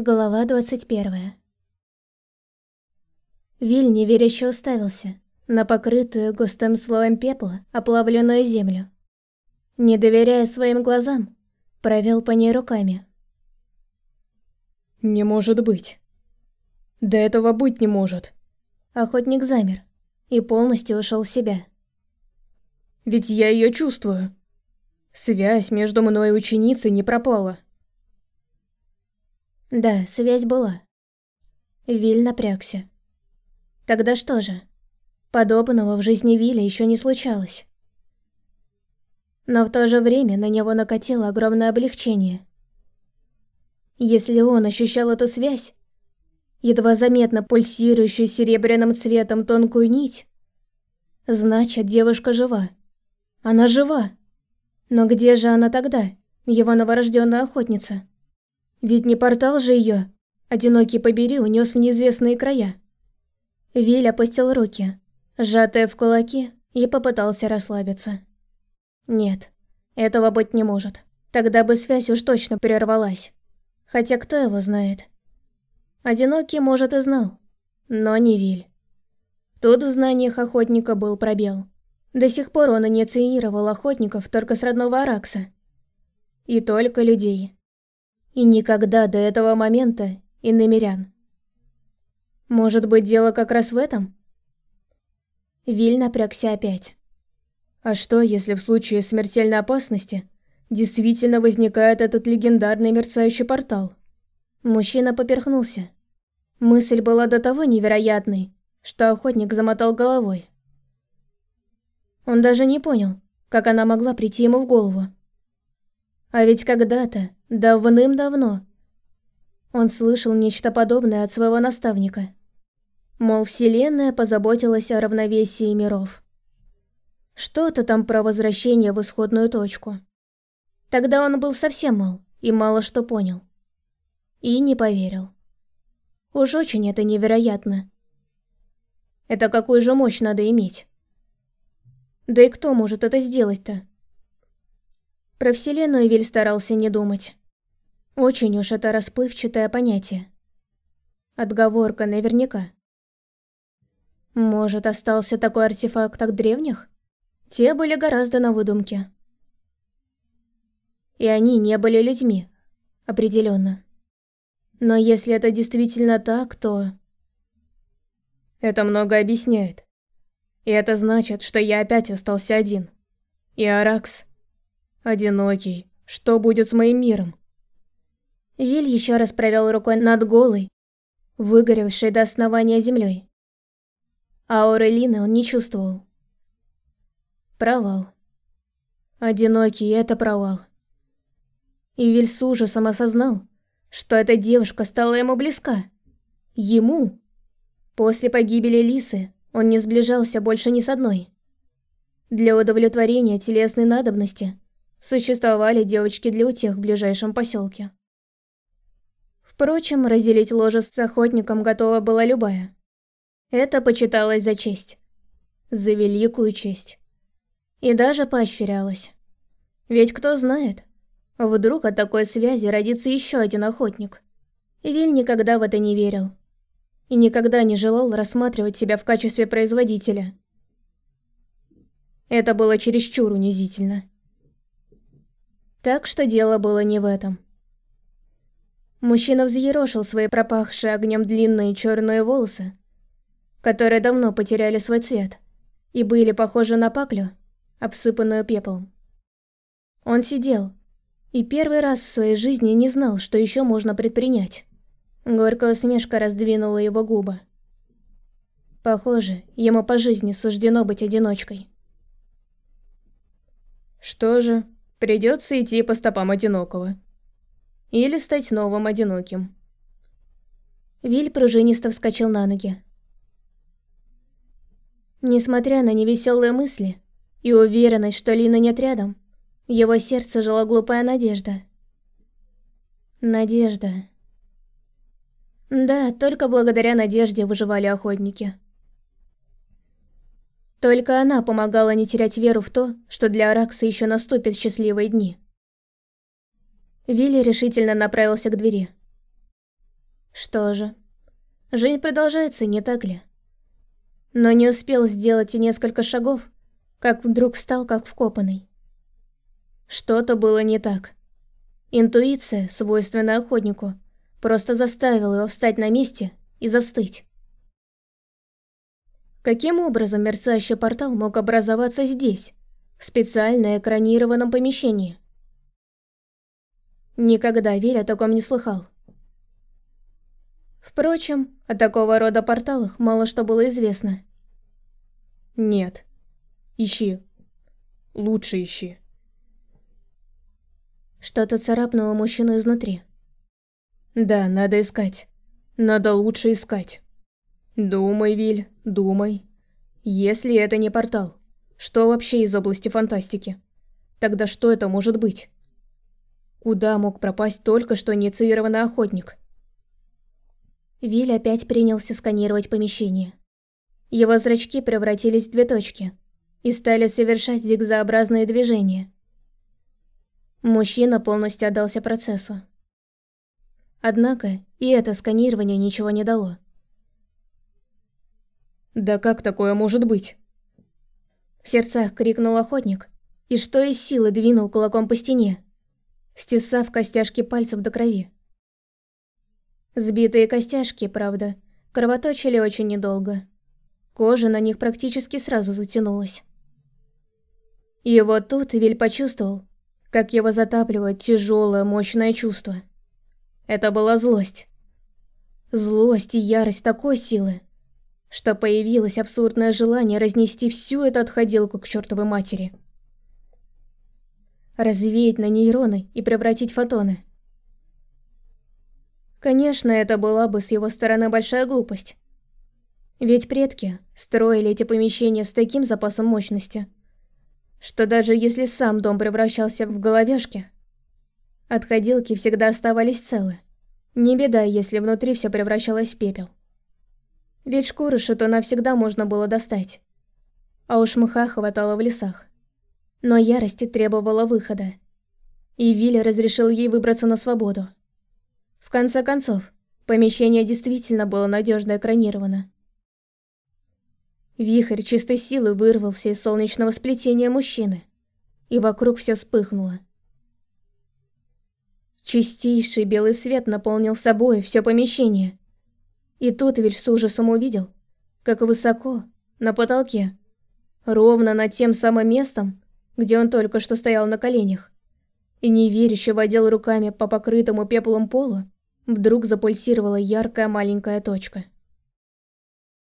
Глава 21 Виль неверяще уставился на покрытую густым слоем пепла оплавленную землю. Не доверяя своим глазам, провел по ней руками. «Не может быть. Да этого быть не может». Охотник замер и полностью ушел в себя. «Ведь я ее чувствую. Связь между мной и ученицей не пропала». Да, связь была. Виль напрягся. Тогда что же? Подобного в жизни Вилля еще не случалось. Но в то же время на него накатило огромное облегчение. Если он ощущал эту связь, едва заметно пульсирующую серебряным цветом тонкую нить, значит, девушка жива. Она жива. Но где же она тогда, его новорожденная охотница? Ведь не портал же ее, одинокий побери, унес в неизвестные края. Виль опустил руки, сжатые в кулаки, и попытался расслабиться. Нет, этого быть не может. Тогда бы связь уж точно прервалась. Хотя кто его знает? Одинокий, может, и знал, но не Виль. Тут в знаниях охотника был пробел. До сих пор он инициировал охотников только с родного Аракса. И только людей и никогда до этого момента и намерян. Может быть, дело как раз в этом? Виль напрягся опять. А что, если в случае смертельной опасности действительно возникает этот легендарный мерцающий портал? Мужчина поперхнулся. Мысль была до того невероятной, что охотник замотал головой. Он даже не понял, как она могла прийти ему в голову. А ведь когда-то, давным-давно, он слышал нечто подобное от своего наставника. Мол, Вселенная позаботилась о равновесии миров. Что-то там про возвращение в исходную точку. Тогда он был совсем мал и мало что понял. И не поверил. Уж очень это невероятно. Это какую же мощь надо иметь? Да и кто может это сделать-то? Про Вселенную Виль старался не думать. Очень уж это расплывчатое понятие. Отговорка наверняка. Может, остался такой артефакт от древних? Те были гораздо на выдумке. И они не были людьми, определенно. Но если это действительно так, то... Это много объясняет. И это значит, что я опять остался один. И Аракс Одинокий. Что будет с моим миром? Виль еще раз провел рукой над голой, выгоревшей до основания землей. А Аурелины он не чувствовал. Провал. Одинокий – это провал. И Виль с ужасом осознал, что эта девушка стала ему близка. Ему. После погибели Лисы он не сближался больше ни с одной. Для удовлетворения телесной надобности – Существовали девочки для утех в ближайшем поселке. Впрочем, разделить ложе с охотником готова была любая. Это почиталось за честь. За великую честь. И даже поощрялось. Ведь кто знает, вдруг от такой связи родится еще один охотник. Виль никогда в это не верил. И никогда не желал рассматривать себя в качестве производителя. Это было чересчур унизительно. Так что дело было не в этом. Мужчина взъерошил свои пропахшие огнем длинные черные волосы, которые давно потеряли свой цвет и были похожи на паклю, обсыпанную пеплом. Он сидел и первый раз в своей жизни не знал, что еще можно предпринять. Горькая усмешка раздвинула его губы. Похоже, ему по жизни суждено быть одиночкой. Что же, Придется идти по стопам одинокого. Или стать новым одиноким. Виль пружинисто вскочил на ноги. Несмотря на невеселые мысли и уверенность, что Лина нет рядом, его сердце жила глупая надежда. Надежда. Да, только благодаря надежде выживали охотники. Только она помогала не терять веру в то, что для Аракса еще наступят счастливые дни. Вилли решительно направился к двери. Что же, жизнь продолжается, не так ли? Но не успел сделать и несколько шагов, как вдруг встал как вкопанный. Что-то было не так. Интуиция, свойственная охотнику, просто заставила его встать на месте и застыть. Каким образом мерцающий портал мог образоваться здесь, в специально экранированном помещении? Никогда Виль о таком не слыхал. Впрочем, о такого рода порталах мало что было известно. Нет. Ищи. Лучше ищи. Что-то царапнуло мужчину изнутри. Да, надо искать. Надо лучше искать. Думай, Виль, думай. Если это не портал, что вообще из области фантастики? Тогда что это может быть? Куда мог пропасть только что инициированный охотник? Виль опять принялся сканировать помещение. Его зрачки превратились в две точки и стали совершать зигзообразные движения. Мужчина полностью отдался процессу. Однако и это сканирование ничего не дало. «Да как такое может быть?» В сердцах крикнул охотник, и что из силы двинул кулаком по стене, стесав костяшки пальцев до крови. Сбитые костяшки, правда, кровоточили очень недолго. Кожа на них практически сразу затянулась. И вот тут Виль почувствовал, как его затапливает тяжелое, мощное чувство. Это была злость. Злость и ярость такой силы, что появилось абсурдное желание разнести всю эту отходилку к чертовой матери. Развеять на нейроны и превратить фотоны. Конечно, это была бы с его стороны большая глупость. Ведь предки строили эти помещения с таким запасом мощности – что даже если сам дом превращался в головешки, отходилки всегда оставались целы. Не беда, если внутри все превращалось в пепел. Ведь шкуры шатуна всегда можно было достать. А уж мха хватало в лесах. Но ярости требовала выхода. И Вилли разрешил ей выбраться на свободу. В конце концов, помещение действительно было надежно экранировано. Вихрь чистой силы вырвался из солнечного сплетения мужчины, и вокруг все вспыхнуло. Чистейший белый свет наполнил собой все помещение. И тут Виль с ужасом увидел, как высоко, на потолке, ровно над тем самым местом, где он только что стоял на коленях, и неверяще водил руками по покрытому пеплом полу, вдруг запульсировала яркая маленькая точка –